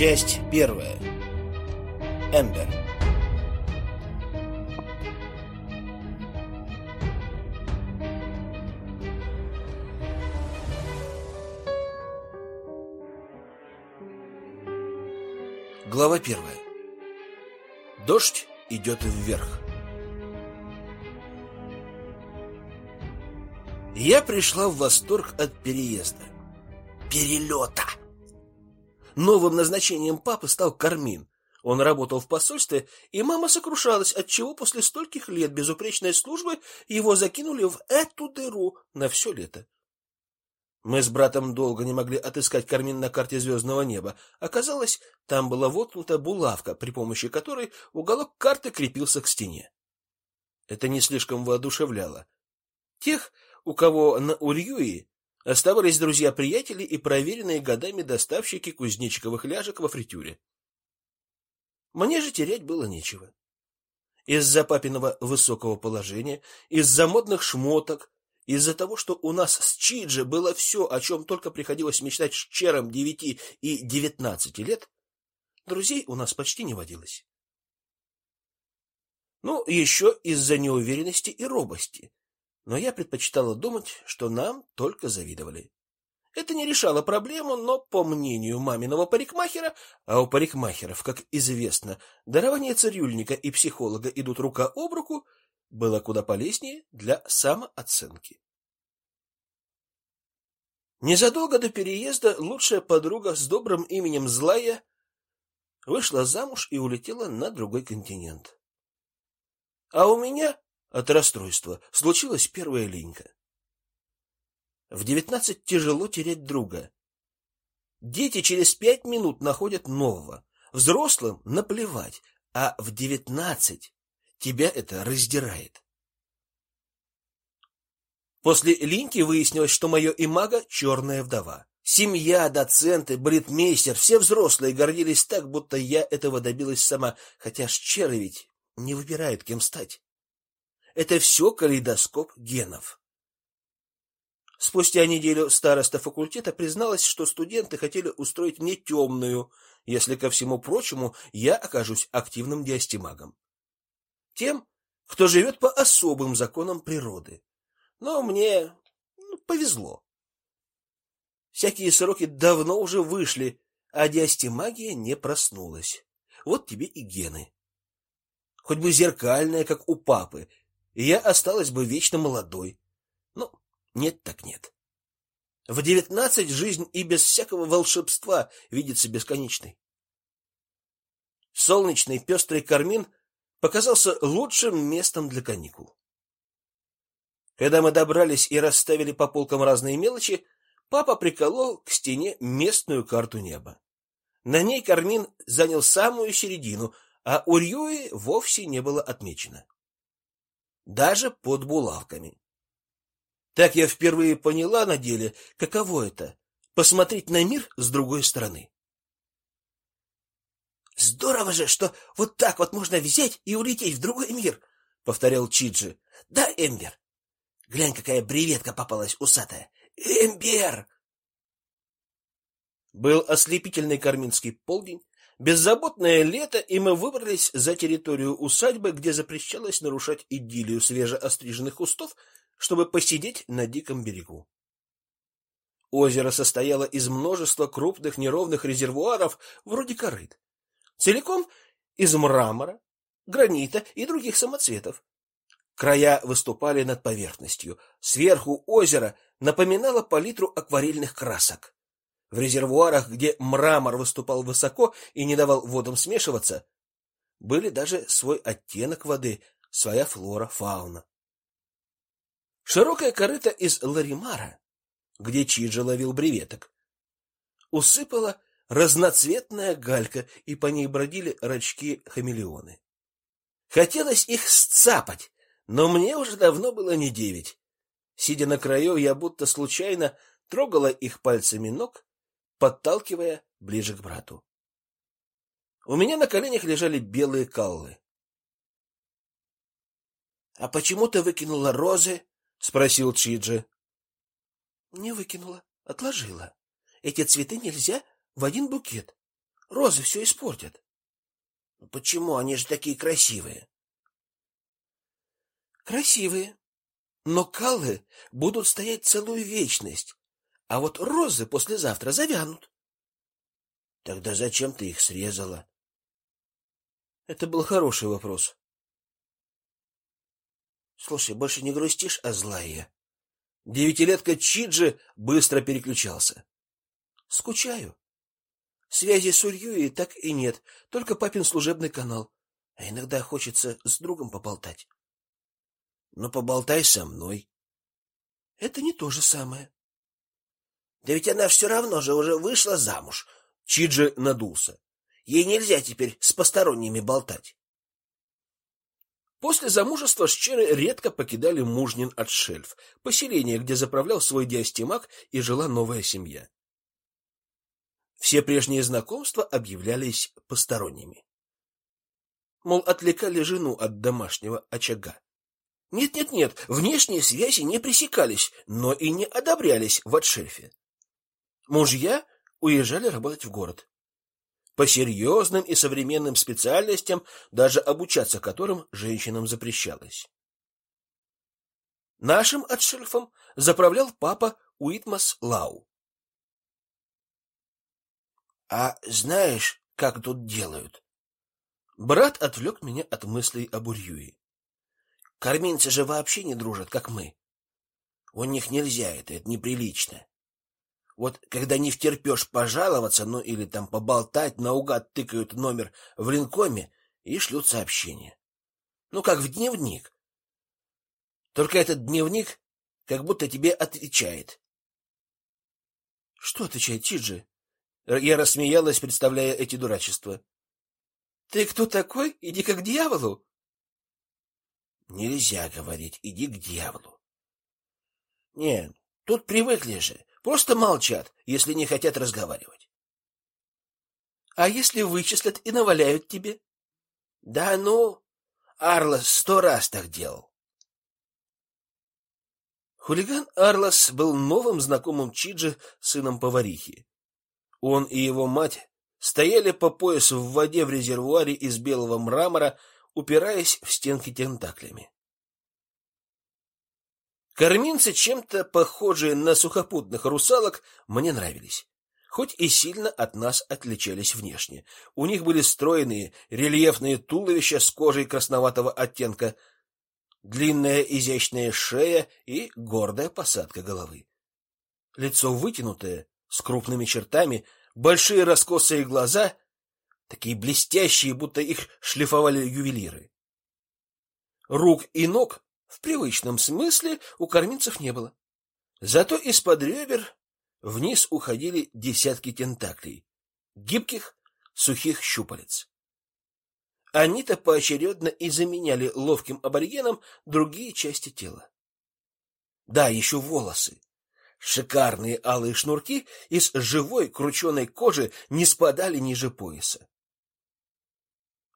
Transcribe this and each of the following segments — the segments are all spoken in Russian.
Часть первая. Эмбер. Глава первая. Дождь идет вверх. Я пришла в восторг от переезда. Перелета! Новым назначением папы стал Кармин. Он работал в посольстве, и мама сокрушалась, отчего после стольких лет безупречной службы его закинули в эту дыру на все лето. Мы с братом долго не могли отыскать Кармин на карте звездного неба. Оказалось, там была воткнута булавка, при помощи которой уголок карты крепился к стене. Это не слишком воодушевляло. Тех, у кого на Ульюи оставались друзья-приятели и проверенные годами доставщики кузнечиковых ляжек во фритюре. Мне же терять было нечего. Из-за папиного высокого положения, из-за модных шмоток, из-за того, что у нас с Чиджи было все, о чем только приходилось мечтать с чером девяти и девятнадцати лет, друзей у нас почти не водилось. Ну, еще из-за неуверенности и робости но я предпочитала думать, что нам только завидовали. Это не решало проблему, но, по мнению маминого парикмахера, а у парикмахеров, как известно, дарование цирюльника и психолога идут рука об руку, было куда полезнее для самооценки. Незадолго до переезда лучшая подруга с добрым именем Злая вышла замуж и улетела на другой континент. А у меня от расстройства случилась первая линька. В девятнадцать тяжело терять друга. Дети через пять минут находят нового. Взрослым наплевать, а в девятнадцать тебя это раздирает. После линьки выяснилось, что мое имага черная вдова. Семья, доценты, бритмейстер, все взрослые гордились так, будто я этого добилась сама, хотя Шчеры ведь не выбирает, кем стать. Это все калейдоскоп генов. Спустя неделю староста факультета призналась, что студенты хотели устроить мне темную, если ко всему прочему я окажусь активным диастемагом. Тем, кто живет по особым законам природы. Но мне ну, повезло. Всякие сроки давно уже вышли, а диастемагия не проснулась. Вот тебе и гены. Хоть бы зеркальная, как у папы, и я осталась бы вечно молодой. Ну, нет так нет. В девятнадцать жизнь и без всякого волшебства видится бесконечной. Солнечный пестрый кармин показался лучшим местом для каникул. Когда мы добрались и расставили по полкам разные мелочи, папа приколол к стене местную карту неба. На ней кармин занял самую середину, а Урьюи вовсе не было отмечено даже под булавками. Так я впервые поняла на деле, каково это посмотреть на мир с другой стороны. Здорово же, что вот так вот можно взять и улететь в другой мир, повторял Чиджи. Да, Эмбер. Глянь, какая бреветка попалась усатая. Эмбер. Был ослепительный карминский полдень, Беззаботное лето, и мы выбрались за территорию усадьбы, где запрещалось нарушать идиллию свежеостриженных кустов, чтобы посидеть на диком берегу. Озеро состояло из множества крупных неровных резервуаров, вроде корыт, целиком из мрамора, гранита и других самоцветов. Края выступали над поверхностью. Сверху озеро напоминало палитру акварельных красок. В резервуарах, где мрамор выступал высоко и не давал водам смешиваться, были даже свой оттенок воды, своя флора, фауна. Широкая корыта из ларимара, где Чиджи ловил бреветок, усыпала разноцветная галька, и по ней бродили рачки-хамелеоны. Хотелось их сцапать, но мне уже давно было не девять. Сидя на краю, я будто случайно трогала их пальцами ног подталкивая ближе к брату. У меня на коленях лежали белые каллы. А почему ты выкинула розы? спросил Чиджи. Не выкинула, отложила. Эти цветы нельзя в один букет. Розы все испортят. Почему они же такие красивые? Красивые. Но каллы будут стоять целую вечность, а вот розы послезавтра завянут. Тогда зачем ты их срезала? Это был хороший вопрос. Слушай, больше не грустишь, а злая. Девятилетка Чиджи быстро переключался. Скучаю. Связи с Урьюей так и нет, только папин служебный канал. А иногда хочется с другом поболтать. Ну поболтай со мной. Это не то же самое. Да ведь она все равно же уже вышла замуж. Чиджи надулся. Ей нельзя теперь с посторонними болтать. После замужества Шчеры редко покидали Мужнин отшельф, поселение, где заправлял свой диастемак и жила новая семья. Все прежние знакомства объявлялись посторонними. Мол, отвлекали жену от домашнего очага. Нет-нет-нет, внешние связи не пресекались, но и не одобрялись в отшельфе. Мужья уезжали работать в город. По серьезным и современным специальностям, даже обучаться которым женщинам запрещалось. Нашим отшельфом заправлял папа Уитмас Лау. А знаешь, как тут делают? Брат отвлек меня от мыслей об Урьюе. Карминцы же вообще не дружат, как мы. У них нельзя это, это неприлично. Вот когда не втерпешь пожаловаться, ну или там поболтать, наугад тыкают номер в линкоме и шлют сообщение. Ну как в дневник. Только этот дневник как будто тебе отвечает. Что отвечает Чиджи? Я рассмеялась, представляя эти дурачества. Ты кто такой? Иди как к дьяволу. Нельзя говорить иди к дьяволу. Нет, тут привыкли же, просто молчат, если не хотят разговаривать. А если вычислят и наваляют тебе? Да ну, Арлас сто раз так делал. Хулиган Арлас был новым знакомым Чиджи, сыном поварихи. Он и его мать стояли по пояс в воде в резервуаре из белого мрамора, упираясь в стенки тентаклями. Корминцы, чем-то похожие на сухопутных русалок, мне нравились, хоть и сильно от нас отличались внешне. У них были стройные, рельефные туловища с кожей красноватого оттенка, длинная изящная шея и гордая посадка головы. Лицо вытянутое, с крупными чертами, большие раскосые глаза, такие блестящие, будто их шлифовали ювелиры. Рук и ног в привычном смысле у кормильцев не было. Зато из-под ребер вниз уходили десятки тентаклей, гибких, сухих щупалец. Они-то поочередно и заменяли ловким аборигенам другие части тела. Да, еще волосы. Шикарные алые шнурки из живой крученой кожи не спадали ниже пояса.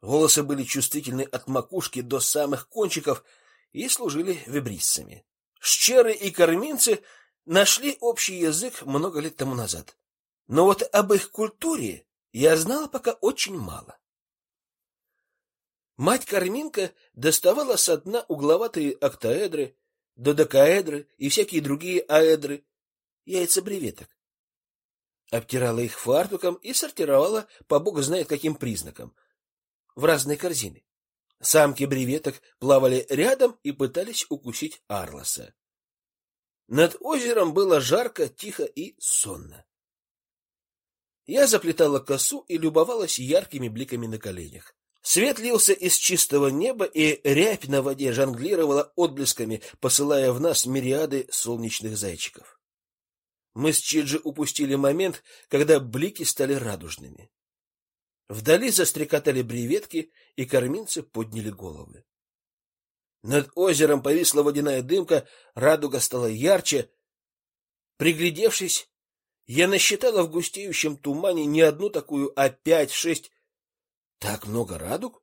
Волосы были чувствительны от макушки до самых кончиков и служили вибриссами. Щеры и корминцы нашли общий язык много лет тому назад. Но вот об их культуре я знала пока очень мало. Мать Карминка доставала со дна угловатые октаэдры, додекаэдры и всякие другие аэдры, яйца бреветок. Обтирала их фартуком и сортировала по богу знает каким признакам в разные корзины. Самки бреветок плавали рядом и пытались укусить Арлоса. Над озером было жарко, тихо и сонно. Я заплетала косу и любовалась яркими бликами на коленях. Свет лился из чистого неба, и рябь на воде жонглировала отблесками, посылая в нас мириады солнечных зайчиков. Мы с Чиджи упустили момент, когда блики стали радужными. Вдали застрекотали бреветки, и корминцы подняли головы. Над озером повисла водяная дымка, радуга стала ярче. Приглядевшись, я насчитала в густеющем тумане не одну такую, а пять-шесть. Так много радуг?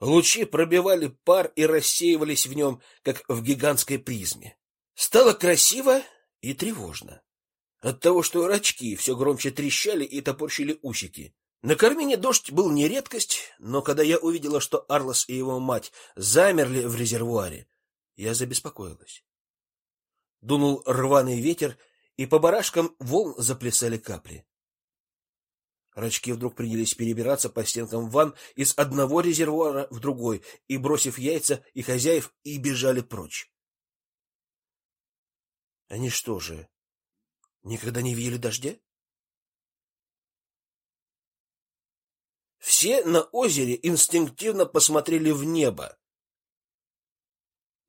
Лучи пробивали пар и рассеивались в нем, как в гигантской призме. Стало красиво и тревожно. От того, что рачки все громче трещали и топорщили усики. На Кармине дождь был не редкость, но когда я увидела, что Арлос и его мать замерли в резервуаре, я забеспокоилась. Дунул рваный ветер, и по барашкам волн заплясали капли. Рачки вдруг принялись перебираться по стенкам ванн из одного резервуара в другой и, бросив яйца и хозяев, и бежали прочь. Они что же, никогда не видели дождя? Все на озере инстинктивно посмотрели в небо.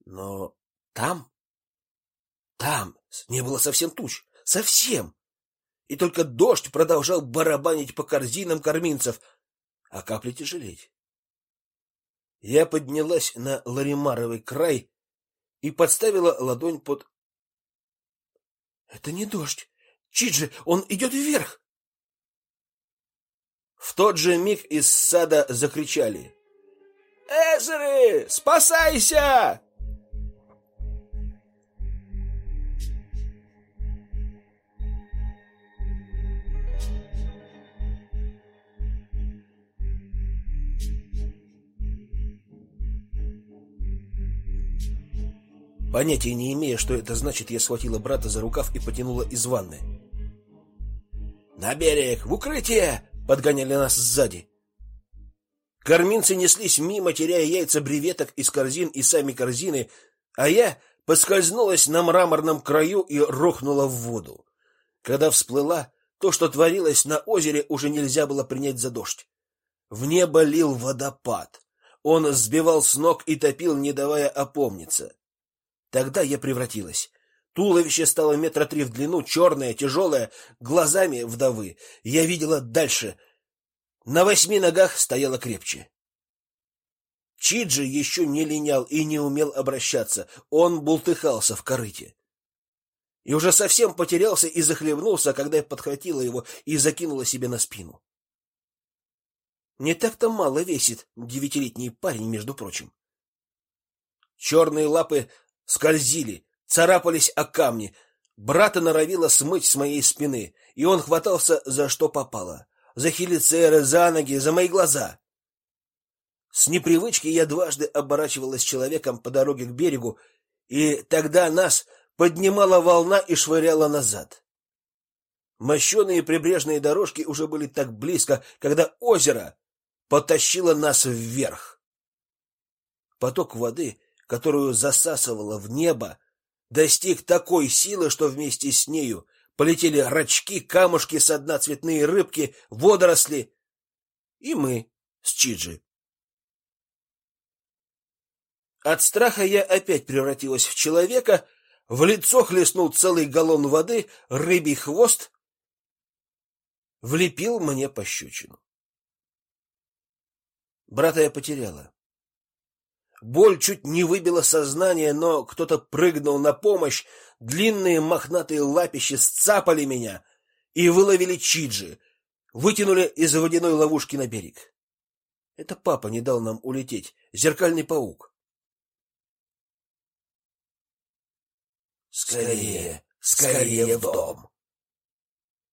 Но там, там не было совсем туч, совсем. И только дождь продолжал барабанить по корзинам корминцев, а капли тяжелеть. Я поднялась на ларимаровый край и подставила ладонь под Это не дождь. Чиджи, он идет вверх. В тот же миг из сада закричали: "Эзеры, спасайся!" Понятия не имея, что это значит, я схватила брата за рукав и потянула из ванны. На берег, в укрытие, подгоняли нас сзади. Корминцы неслись мимо, теряя яйца бреветок из корзин и сами корзины, а я поскользнулась на мраморном краю и рухнула в воду. Когда всплыла, то, что творилось на озере, уже нельзя было принять за дождь. В небо лил водопад. Он сбивал с ног и топил, не давая опомниться. Тогда я превратилась. Туловище стало метра три в длину, черное, тяжелое, глазами вдовы. Я видела дальше. На восьми ногах стояла крепче. Чиджи еще не линял и не умел обращаться. Он бултыхался в корыте. И уже совсем потерялся и захлебнулся, когда я подхватила его и закинула себе на спину. Не так-то мало весит девятилетний парень, между прочим. Черные лапы скользили, царапались о камни. Брата норовило смыть с моей спины, и он хватался за что попало: за хелицеры, за ноги, за мои глаза. С непривычки я дважды оборачивалась человеком по дороге к берегу, и тогда нас поднимала волна и швыряла назад. Мощеные прибрежные дорожки уже были так близко, когда озеро потащило нас вверх. Поток воды которую засасывало в небо, достиг такой силы, что вместе с нею полетели рачки, камушки с дна цветные рыбки, водоросли и мы с Чиджи. От страха я опять превратилась в человека, в лицо хлестнул целый галлон воды, рыбий хвост влепил мне пощечину. Брата я потеряла. Боль чуть не выбила сознание, но кто-то прыгнул на помощь, длинные мохнатые лапищи сцапали меня и выловили Чиджи, вытянули из водяной ловушки на берег. Это папа не дал нам улететь, зеркальный паук. Скорее, скорее в дом.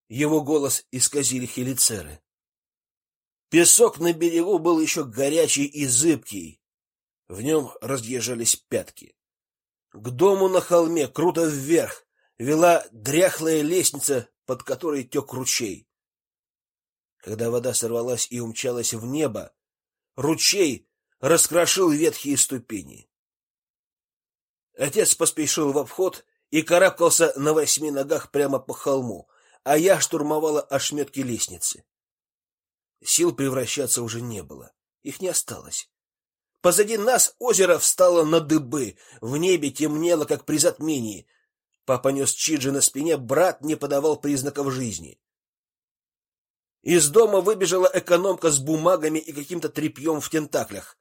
Его голос исказили хелицеры. Песок на берегу был еще горячий и зыбкий. В нем разъезжались пятки. К дому на холме, круто вверх, вела дряхлая лестница, под которой тек ручей. Когда вода сорвалась и умчалась в небо, ручей раскрошил ветхие ступени. Отец поспешил в обход и карабкался на восьми ногах прямо по холму, а я штурмовала ошметки лестницы. Сил превращаться уже не было, их не осталось. Позади нас озеро встало на дыбы, в небе темнело, как при затмении. Папа нес Чиджи на спине, брат не подавал признаков жизни. Из дома выбежала экономка с бумагами и каким-то тряпьем в тентаклях.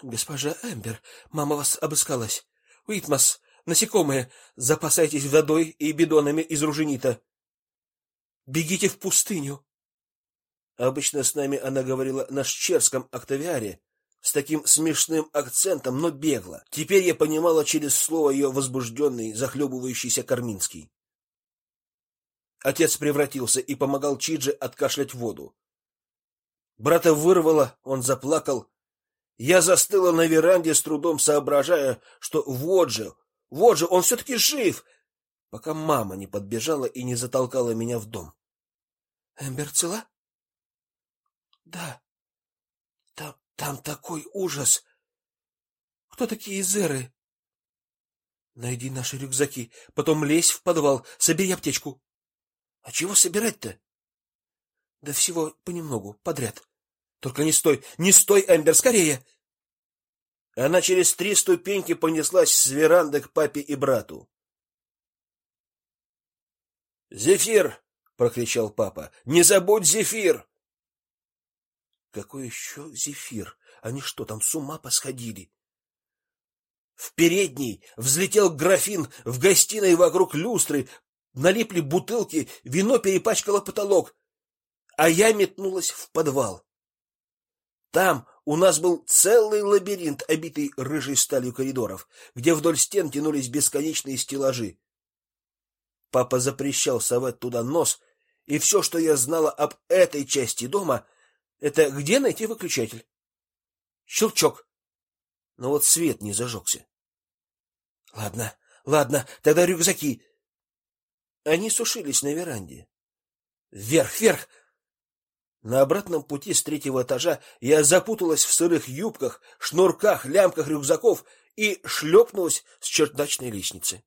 Госпожа Эмбер, мама вас обыскалась. Уитмас, насекомые, запасайтесь водой и бидонами из руженита. Бегите в пустыню. Обычно с нами она говорила на шчерском октавиаре, с таким смешным акцентом, но бегло. Теперь я понимала через слово ее возбужденный, захлебывающийся Карминский. Отец превратился и помогал Чидже откашлять воду. Брата вырвало, он заплакал. Я застыла на веранде с трудом соображая, что вот же, вот же он все таки жив, пока мама не подбежала и не затолкала меня в дом. Эмбер цела? Да. Там там такой ужас. Кто такие зеры? Найди наши рюкзаки, потом лезь в подвал, собери аптечку. А чего собирать-то? Да всего понемногу, подряд. Только не стой, не стой, Эмбер, скорее. Она через три ступеньки понеслась с веранды к папе и брату. Зефир, прокричал папа. Не забудь зефир. Какой еще зефир? Они что, там с ума посходили? В передней взлетел графин, в гостиной вокруг люстры налипли бутылки, вино перепачкало потолок, а я метнулась в подвал. Там у нас был целый лабиринт, обитый рыжей сталью коридоров, где вдоль стен тянулись бесконечные стеллажи. Папа запрещал совать туда нос, и все, что я знала об этой части дома, это где найти выключатель. Щелчок. Но вот свет не зажегся. Ладно, ладно, тогда рюкзаки. Они сушились на веранде. Вверх, вверх. На обратном пути с третьего этажа я запуталась в сырых юбках, шнурках, лямках рюкзаков и шлепнулась с чердачной лестницы.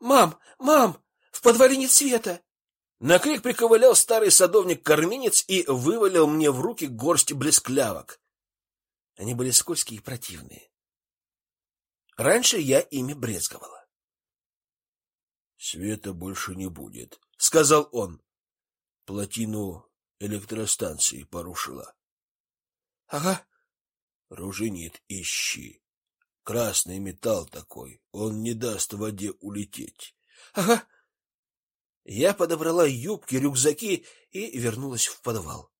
Мам, мам, в подвале нет света. На крик приковылял старый садовник-корминец и вывалил мне в руки горсть блесклявок. Они были скользкие и противные. Раньше я ими брезговала. Света больше не будет, сказал он. Плотину электростанции порушила. Ага. Руженит ищи. Красный металл такой, он не даст воде улететь. Ага. Я подобрала юбки, рюкзаки и вернулась в подвал.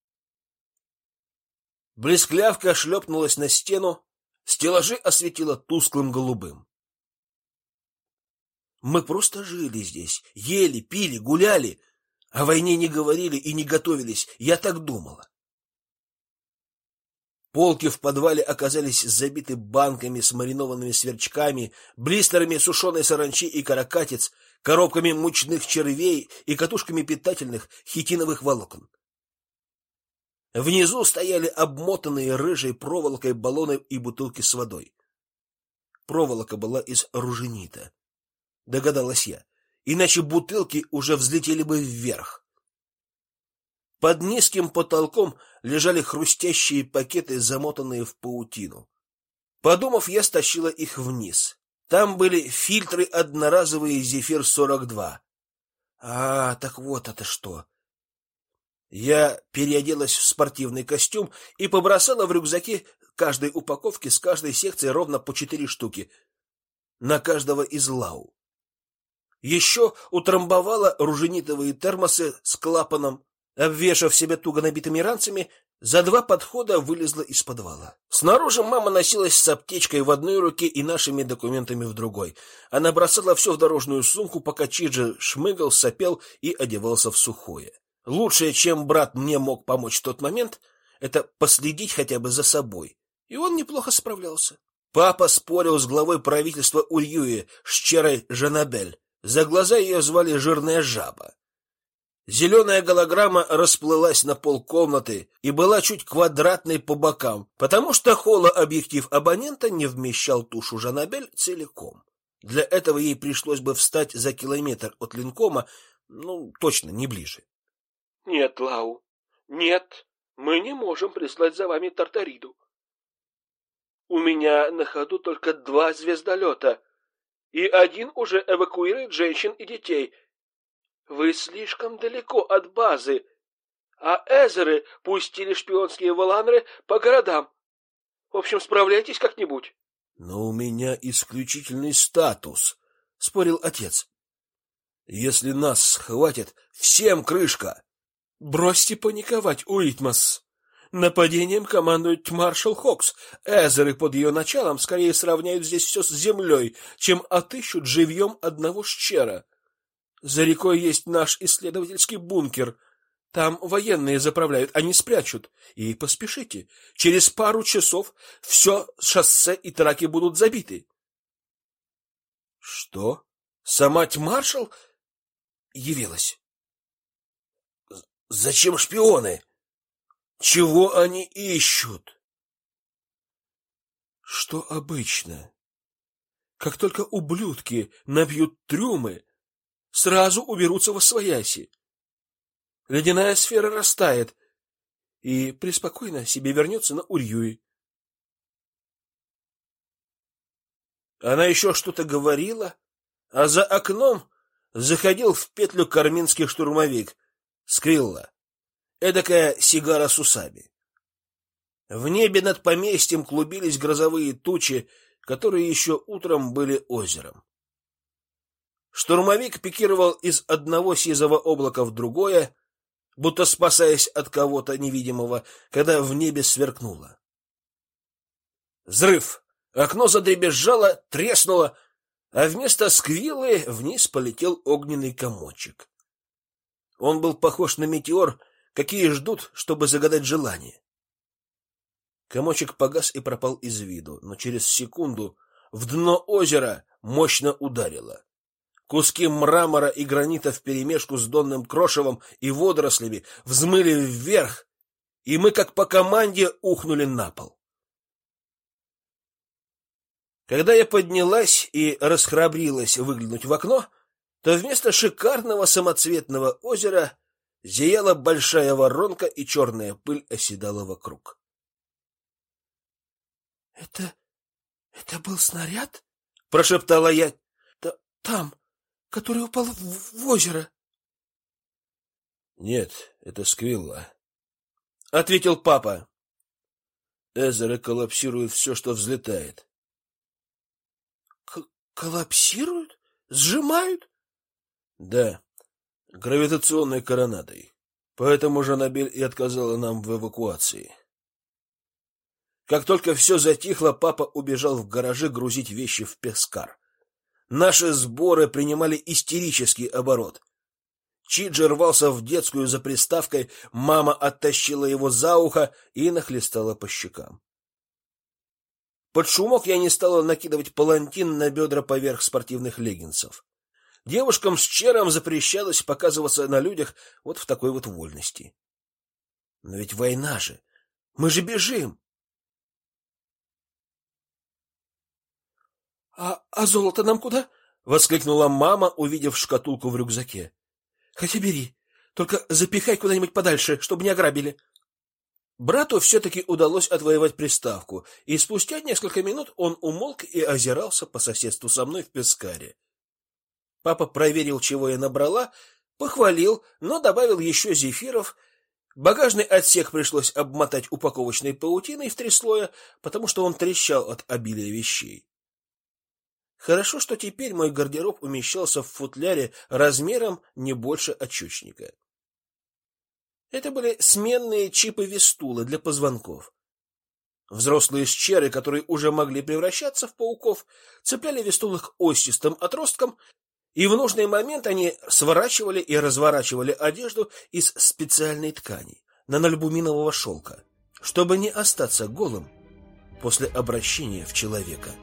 Блесклявка шлепнулась на стену, стеллажи осветила тусклым голубым. Мы просто жили здесь, ели, пили, гуляли, о войне не говорили и не готовились, я так думала. Полки в подвале оказались забиты банками с маринованными сверчками, блистерами сушеной саранчи и каракатиц, коробками мучных червей и катушками питательных хитиновых волокон. Внизу стояли обмотанные рыжей проволокой баллоны и бутылки с водой. Проволока была из руженита, догадалась я. Иначе бутылки уже взлетели бы вверх. Под низким потолком лежали хрустящие пакеты, замотанные в паутину. Подумав, я стащила их вниз. Там были фильтры одноразовые Зефир 42. А, так вот это что. Я переоделась в спортивный костюм и побросала в рюкзаки каждой упаковки с каждой секции ровно по четыре штуки на каждого из лау. Еще утрамбовала руженитовые термосы с клапаном, Обвешав себя туго набитыми ранцами, за два подхода вылезла из подвала. Снаружи мама носилась с аптечкой в одной руке и нашими документами в другой. Она бросала все в дорожную сумку, пока Чиджи шмыгал, сопел и одевался в сухое. Лучшее, чем брат мне мог помочь в тот момент, это последить хотя бы за собой. И он неплохо справлялся. Папа спорил с главой правительства Ульюи, Щерой Жанабель. За глаза ее звали Жирная жаба. Зеленая голограмма расплылась на пол комнаты и была чуть квадратной по бокам, потому что холообъектив абонента не вмещал тушу Жанабель целиком. Для этого ей пришлось бы встать за километр от линкома, ну, точно не ближе. Нет, Лау. Нет, мы не можем прислать за вами Тартариду. У меня на ходу только два звездолета, и один уже эвакуирует женщин и детей. Вы слишком далеко от базы, а Эзеры пустили шпионские валанры по городам. В общем, справляйтесь как-нибудь. Но у меня исключительный статус, спорил отец. Если нас схватят, всем крышка. Бросьте паниковать, Уитмас. Нападением командует маршал Хокс. Эзеры под ее началом скорее сравняют здесь все с землей, чем отыщут живьем одного щера. За рекой есть наш исследовательский бункер. Там военные заправляют, они спрячут. И поспешите. Через пару часов все шоссе и траки будут забиты. Что? Сама маршал явилась? Зачем шпионы? Чего они ищут? Что обычно? Как только ублюдки набьют трюмы, сразу уберутся во свояси. Ледяная сфера растает и преспокойно себе вернется на Урьюи. Она еще что-то говорила, а за окном заходил в петлю карминский штурмовик Скрилла эдакая сигара с усами. В небе над поместьем клубились грозовые тучи, которые еще утром были озером. Штурмовик пикировал из одного сизого облака в другое, будто спасаясь от кого-то невидимого, когда в небе сверкнуло. Взрыв! Окно задребезжало, треснуло, а вместо сквиллы вниз полетел огненный комочек. Он был похож на метеор, какие ждут, чтобы загадать желание. Комочек погас и пропал из виду, но через секунду в дно озера мощно ударило. Куски мрамора и гранита вперемешку с донным крошевом и водорослями взмыли вверх, и мы как по команде ухнули на пол. Когда я поднялась и расхрабрилась выглянуть в окно, то вместо шикарного самоцветного озера Зияла большая воронка, и черная пыль оседала вокруг. Это это был снаряд? прошептала я. Т там, который упал в, в озеро. Нет, это сквилла, ответил папа. Эзеры коллапсируют все, что взлетает. К коллапсируют? Сжимают? Да гравитационной коронадой. Поэтому Жанабель и отказала нам в эвакуации. Как только все затихло, папа убежал в гаражи грузить вещи в Пескар. Наши сборы принимали истерический оборот. Чиджи рвался в детскую за приставкой, мама оттащила его за ухо и нахлестала по щекам. Под шумок я не стала накидывать палантин на бедра поверх спортивных леггинсов. Девушкам с чером запрещалось показываться на людях вот в такой вот вольности. Но ведь война же. Мы же бежим. А а золото нам куда? воскликнула мама, увидев шкатулку в рюкзаке. Хотя бери, только запихай куда-нибудь подальше, чтобы не ограбили. Брату все таки удалось отвоевать приставку, и спустя несколько минут он умолк и озирался по соседству со мной в Пескаре. Папа проверил, чего я набрала, похвалил, но добавил еще зефиров. Багажный отсек пришлось обмотать упаковочной паутиной в три слоя, потому что он трещал от обилия вещей. Хорошо, что теперь мой гардероб умещался в футляре размером не больше очечника. Это были сменные чипы Вестулы для позвонков. Взрослые щеры, которые уже могли превращаться в пауков, цепляли Вестулы к осистым отросткам и в нужный момент они сворачивали и разворачивали одежду из специальной ткани, нанолюбуминового шелка, чтобы не остаться голым после обращения в человека.